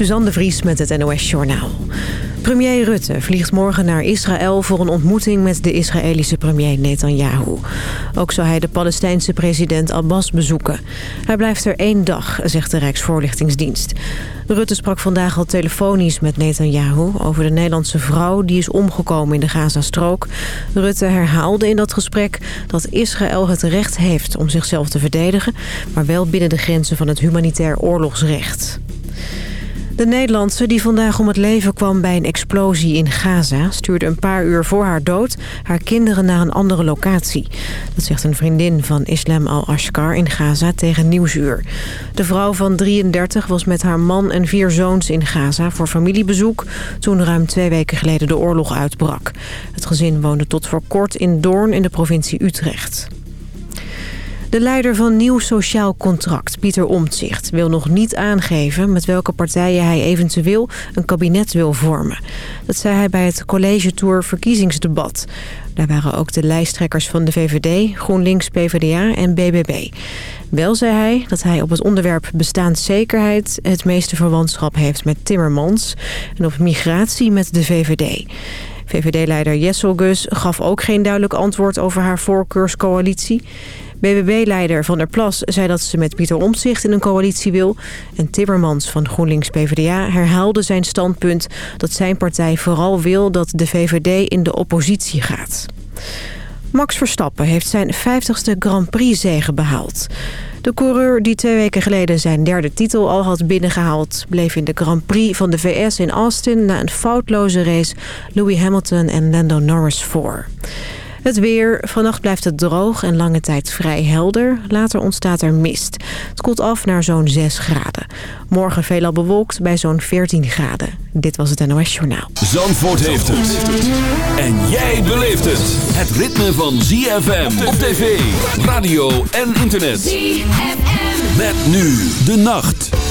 Suzanne de Vries met het NOS Journaal. Premier Rutte vliegt morgen naar Israël voor een ontmoeting met de Israëlische premier Netanyahu. Ook zal hij de Palestijnse president Abbas bezoeken. Hij blijft er één dag, zegt de Rijksvoorlichtingsdienst. Rutte sprak vandaag al telefonisch met Netanyahu over de Nederlandse vrouw die is omgekomen in de Gazastrook. Rutte herhaalde in dat gesprek dat Israël het recht heeft om zichzelf te verdedigen, maar wel binnen de grenzen van het humanitair oorlogsrecht. De Nederlandse die vandaag om het leven kwam bij een explosie in Gaza... stuurde een paar uur voor haar dood haar kinderen naar een andere locatie. Dat zegt een vriendin van Islam al-Ashkar in Gaza tegen Nieuwsuur. De vrouw van 33 was met haar man en vier zoons in Gaza voor familiebezoek... toen ruim twee weken geleden de oorlog uitbrak. Het gezin woonde tot voor kort in Doorn in de provincie Utrecht. De leider van Nieuw Sociaal Contract, Pieter Omtzigt, wil nog niet aangeven met welke partijen hij eventueel een kabinet wil vormen. Dat zei hij bij het College Tour verkiezingsdebat. Daar waren ook de lijsttrekkers van de VVD, GroenLinks, PvdA en BBB. Wel zei hij dat hij op het onderwerp bestaanszekerheid het meeste verwantschap heeft met Timmermans en op migratie met de VVD. VVD-leider Jessel Gus gaf ook geen duidelijk antwoord over haar voorkeurscoalitie. BBB-leider Van der Plas zei dat ze met Pieter Omtzigt in een coalitie wil. En Timmermans van GroenLinks-PVDA herhaalde zijn standpunt... dat zijn partij vooral wil dat de VVD in de oppositie gaat. Max Verstappen heeft zijn 50ste Grand Prix-zege behaald. De coureur die twee weken geleden zijn derde titel al had binnengehaald... bleef in de Grand Prix van de VS in Austin na een foutloze race... Louis Hamilton en Lando Norris voor. Het weer. Vannacht blijft het droog en lange tijd vrij helder. Later ontstaat er mist. Het koelt af naar zo'n 6 graden. Morgen veelal bewolkt bij zo'n 14 graden. Dit was het NOS Journaal. Zandvoort heeft het. En jij beleeft het. Het ritme van ZFM op tv, radio en internet. ZFM. Met nu de nacht.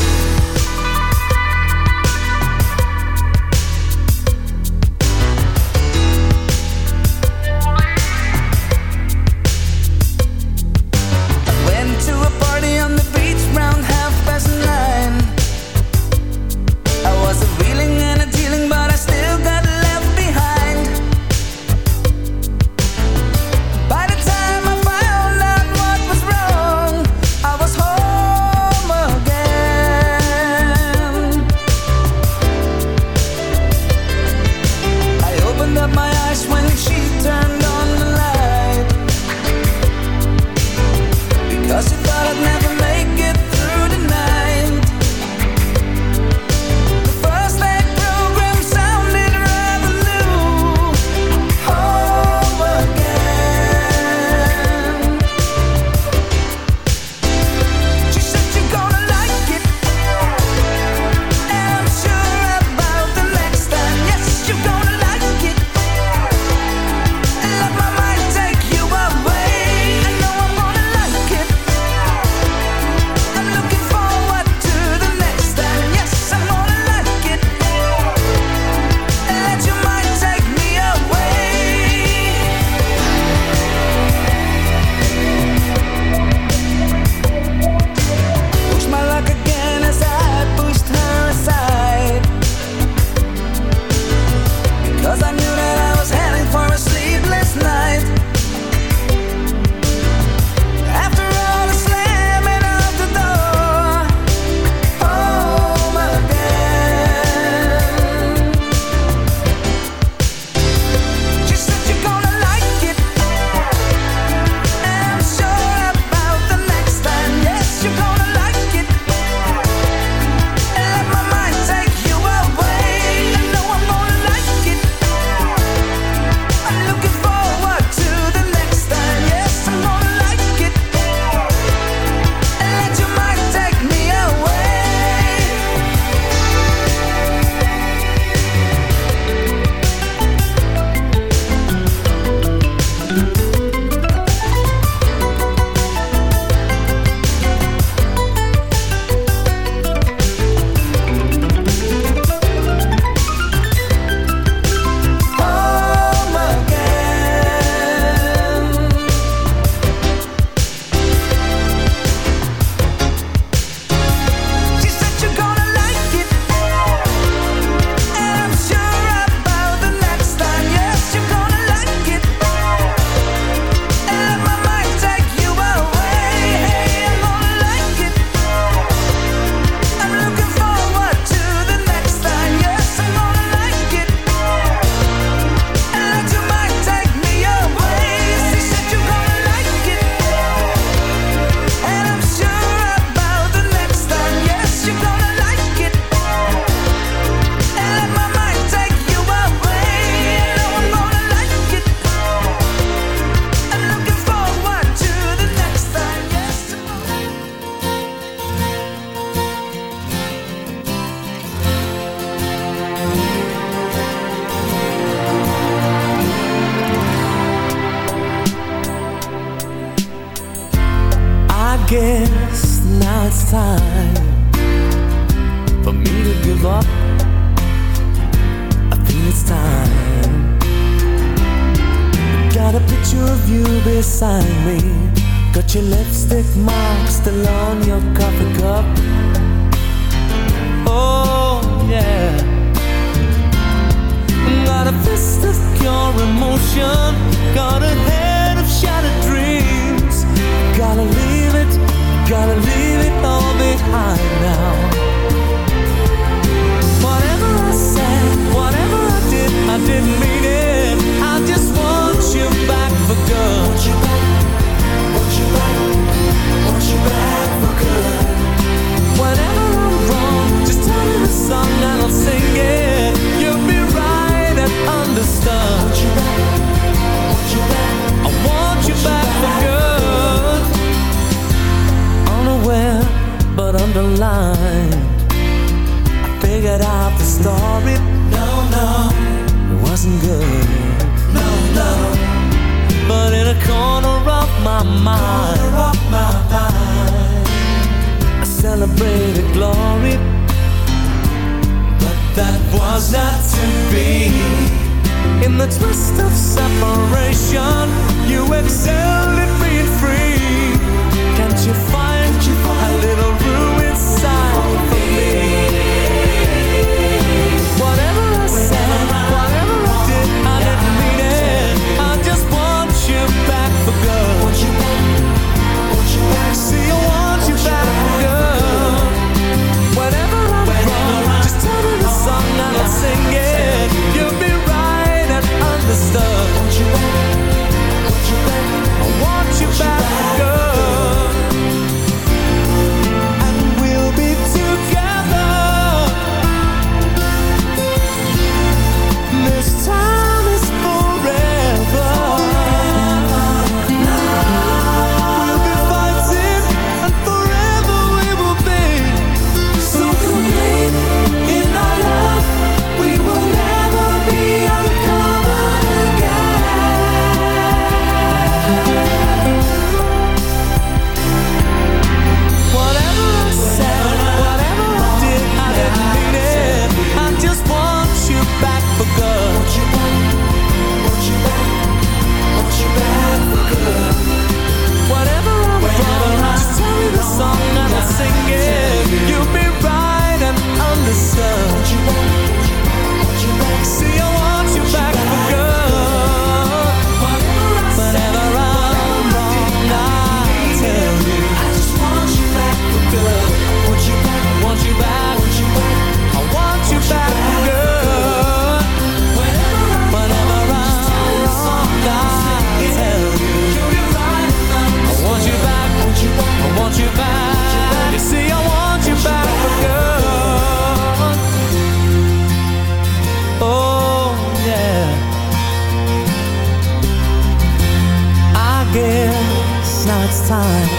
Time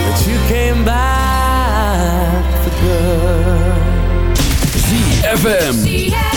that you came back for good. ZFM.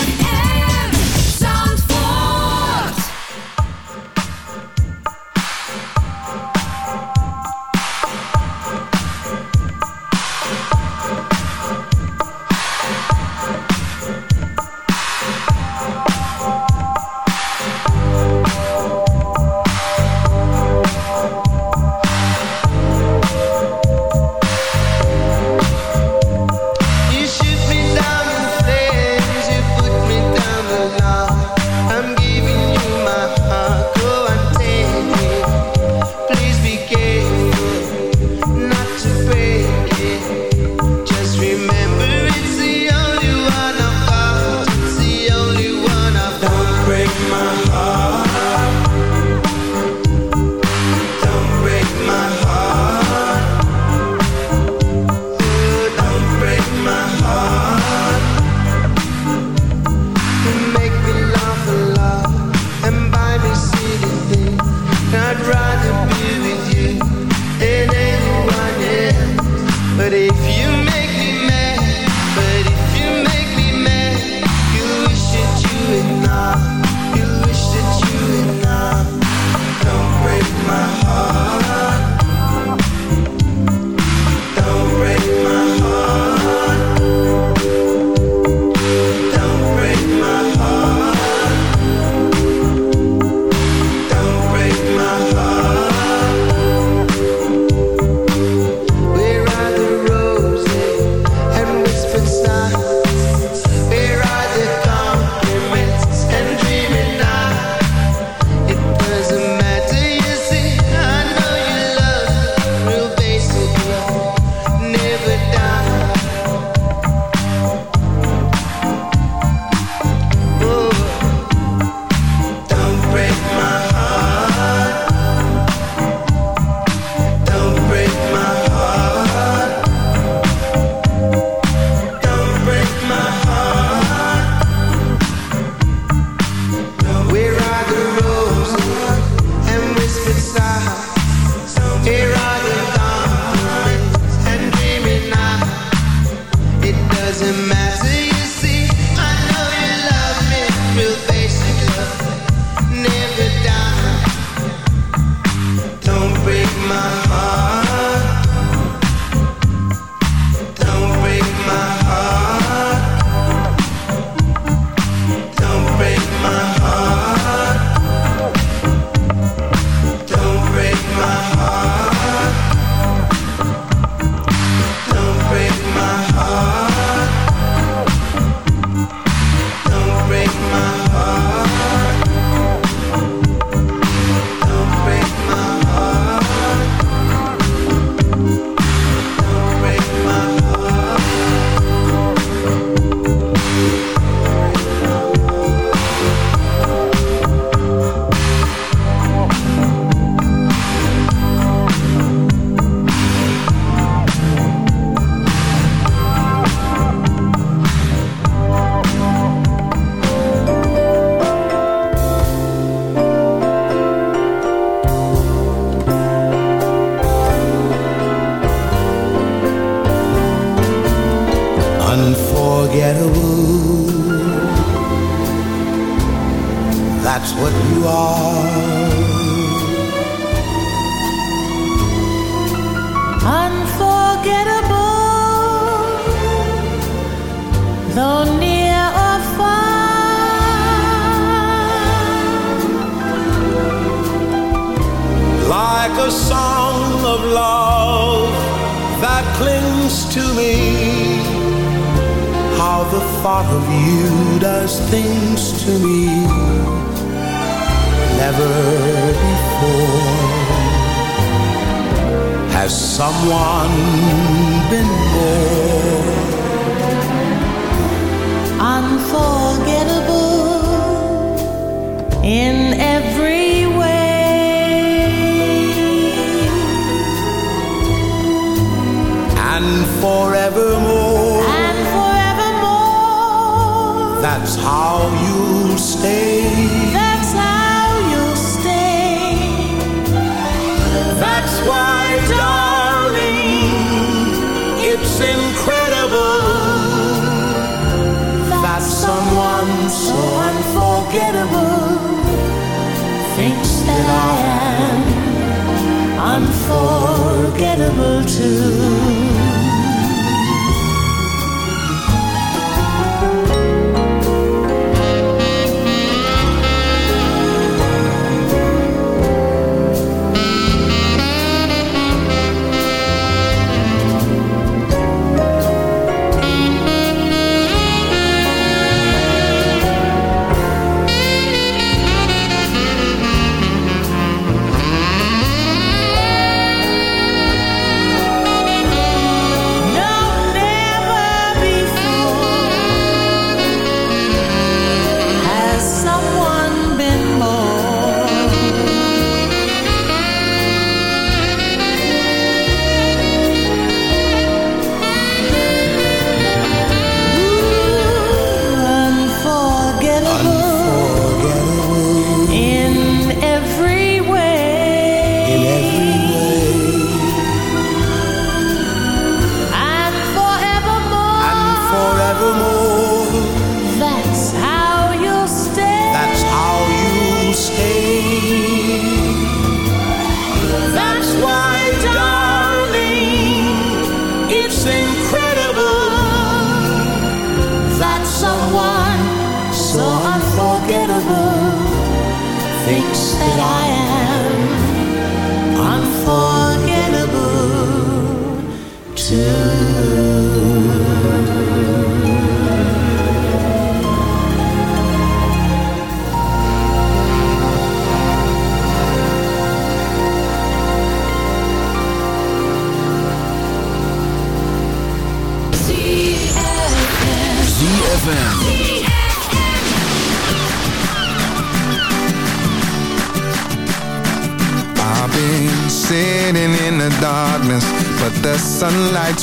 are.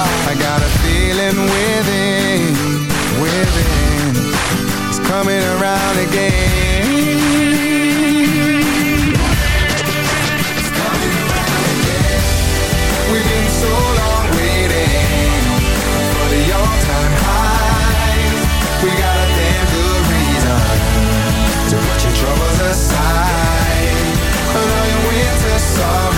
I got a feeling within, within. It's coming around again. It's coming around again We've been so long waiting For the all-time We got a damn good reason To put your troubles aside. All your winter sorrow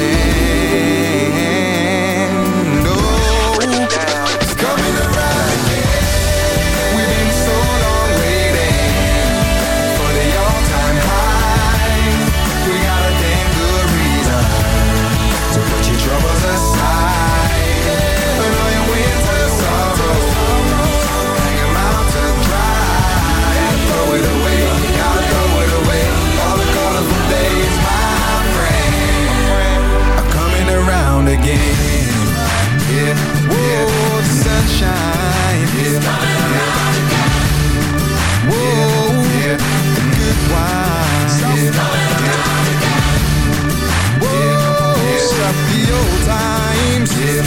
again. Yeah, yeah. The sunshine. Yeah, yeah. Whoa, yeah. the good wine. Yeah, yeah. Whoa, stop the old times. Yeah,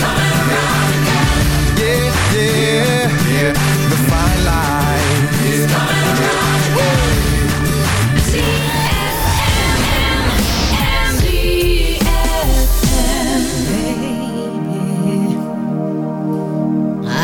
yeah, yeah. yeah.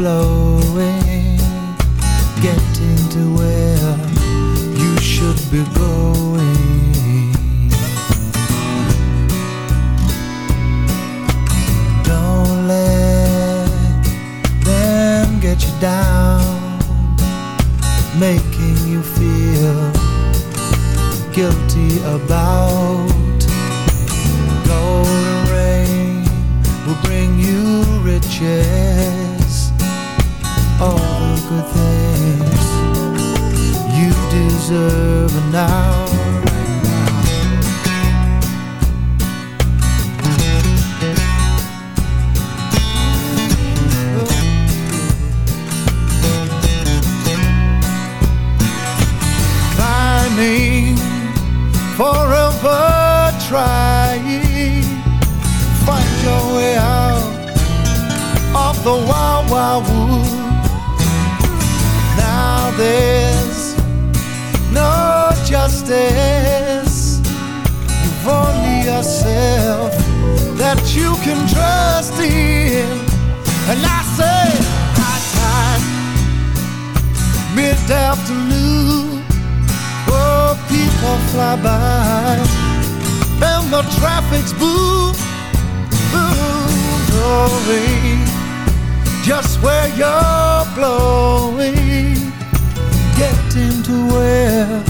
You're places. You've only yourself that you can trust in. And I say, high time, mid afternoon. Oh, people fly by, and the traffic's boom, boom, blowing. Just where you're blowing, getting to where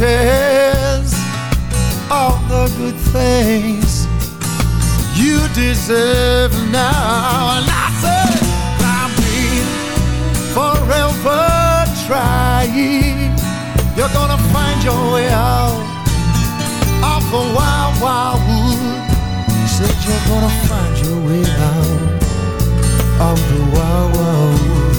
riches All the good things You deserve now And I say I've been forever trying you're gonna find your way out of the wild, wild wood. Said you're gonna find your way out of the wild, wild wood.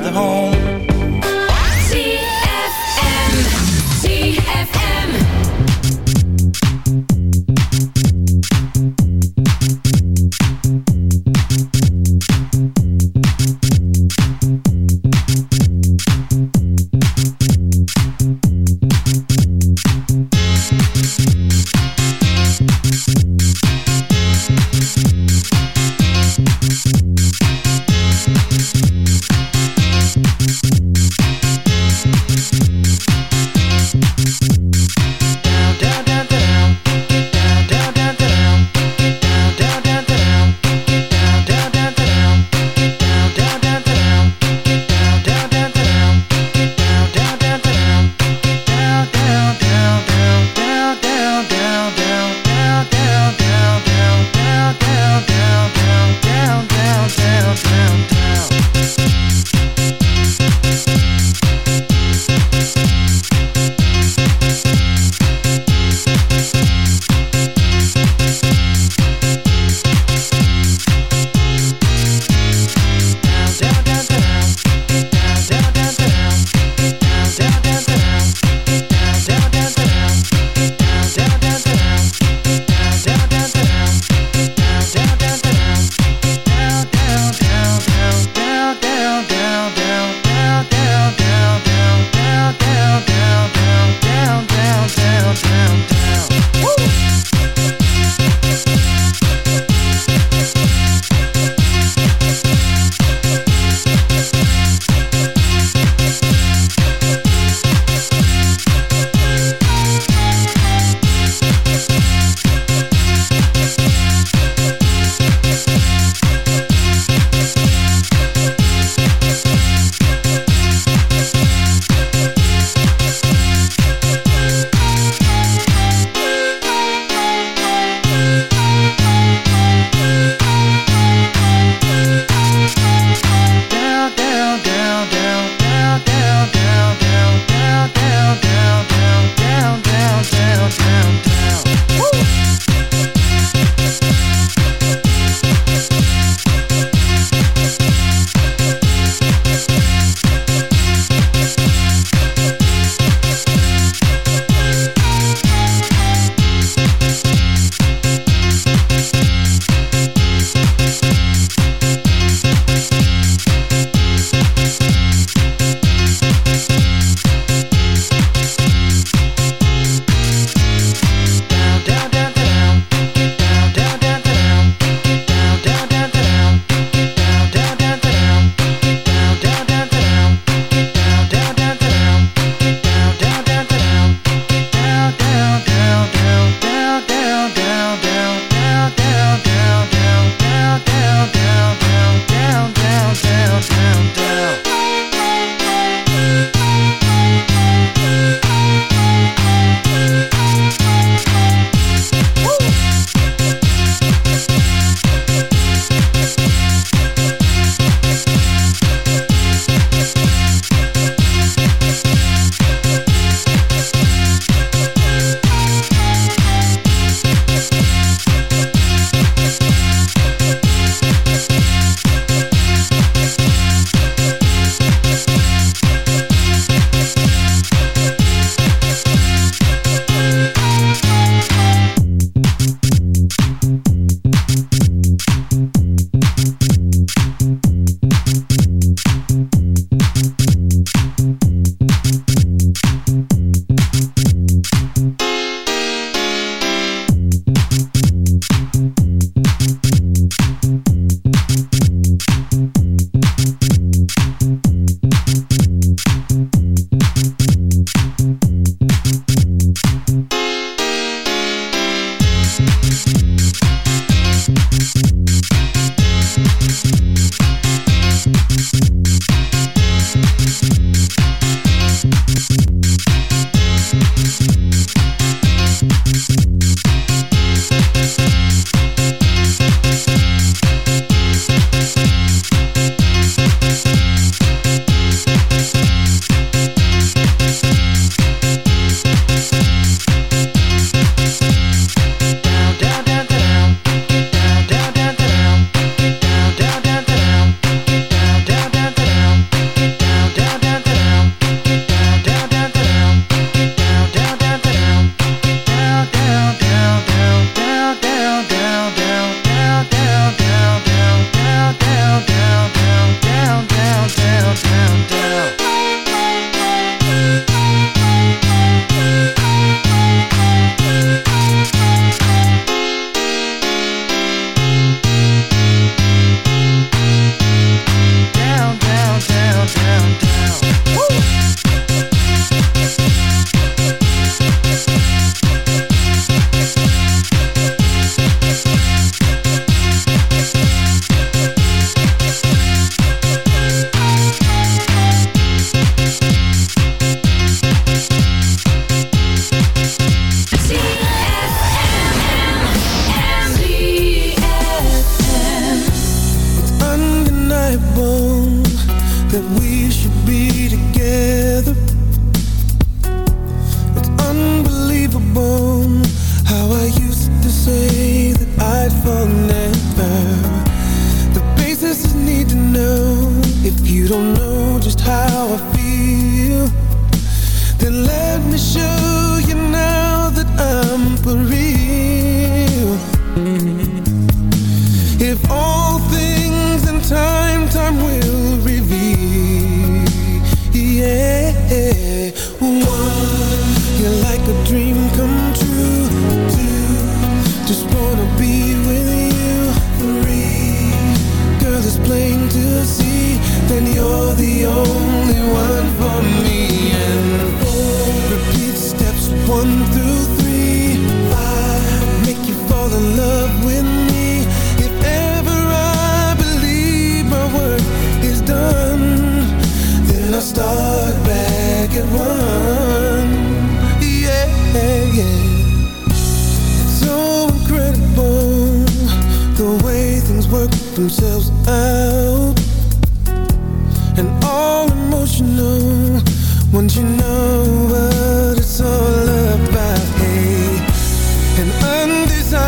the home.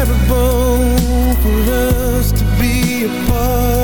Undesirable for us to be apart.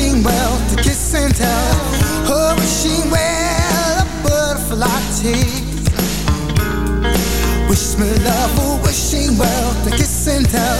wishing well to kiss and tell. Oh, wishing well a butterfly tease. Wish me love, oh, wishing well to kiss and tell.